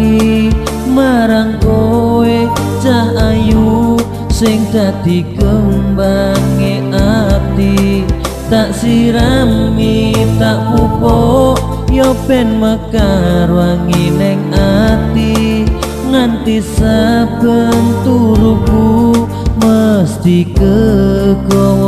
iki marang kowe cah ayu sing dadi kembange ati. Tak sirami tak pupuk yo ben mekar wangi neng ati. Nganti saben turuku mesti kegowo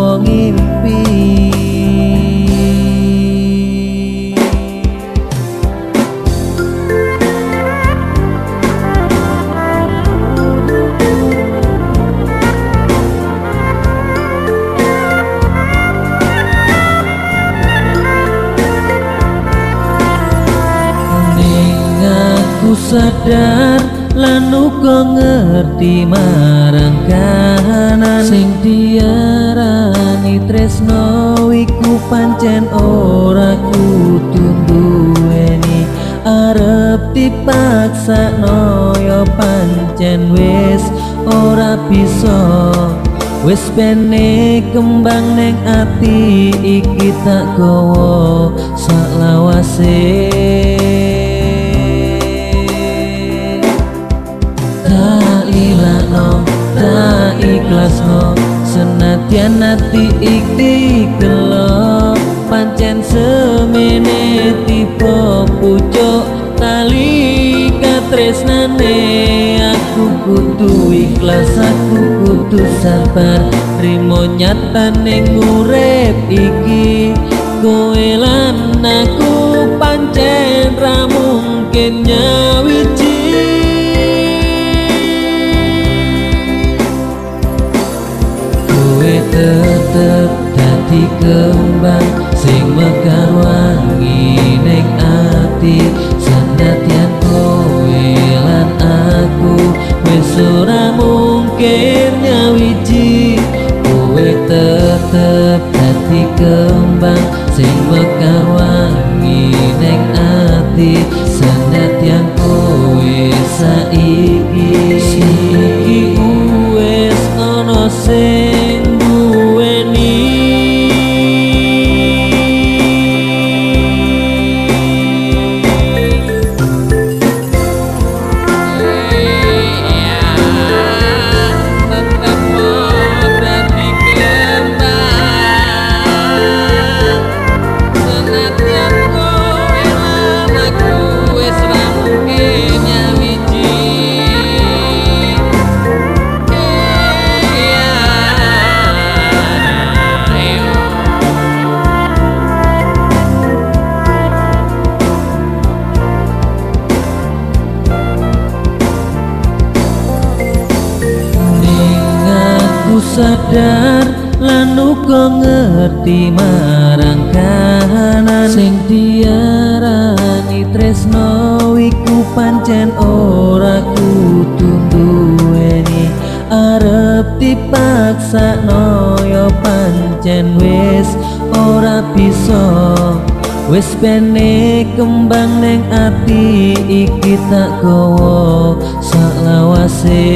sadar lan uga ngerti marang kahanan. Sing diarani tresno iku pancen ora kudu duweni arep dipaksa no yo pancen wis ora bisa. Wis bene kembang neng ati iki tak gowo sak lawase senatian nati iki kelo pancen semene tipe pucuk tali katresnane. Aku kudu ikhlas aku kudu sabar rimo nyatane ngurep iki. Kowe lan aku kembang sing mekar wangi ning ati. Senatian kowe lan aku wis ora mungkin nyawiji. Kowe tetep dadi kembang sing mekar wangi ning ati. Senatian kowe saiki sadar lan uga ngerti marang kahanan. Sing diarani tresno iku pancen ora kudu duweni arep dipaksa no yo pancen wis ora bisa. Wis bene kembang neng ati iki tak gowo sak lawase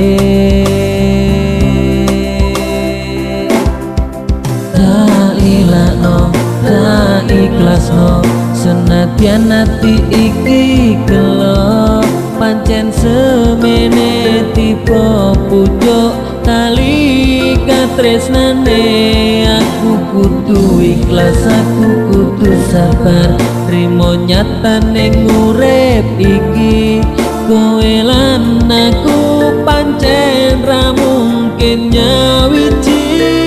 senatian nati iki kelo pancen semene tipe pucuk tali katresnane. Aku kudu ikhlas aku kudu sabar rimo nyatane ngurep iki. Kowe lan aku pancen ra mungkin nyawiji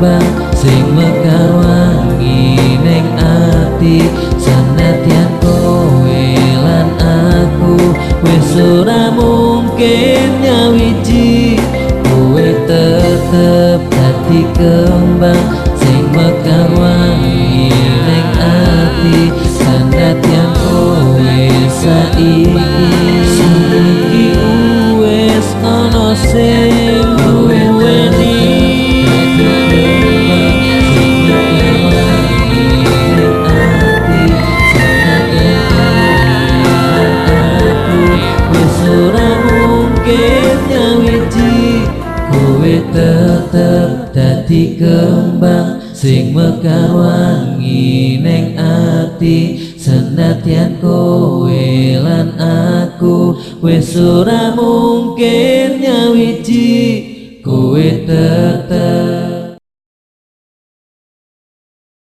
kembang sing mekar wangi ning ati. Sanadyan kowe lan aku wis ora mungkin nyawiji. Kowe tetep dadi kembang dadi kembang sing mekawangi neng ati. Senadyan kowe lan aku wis ora mungkin nyawiji. Kowe tetep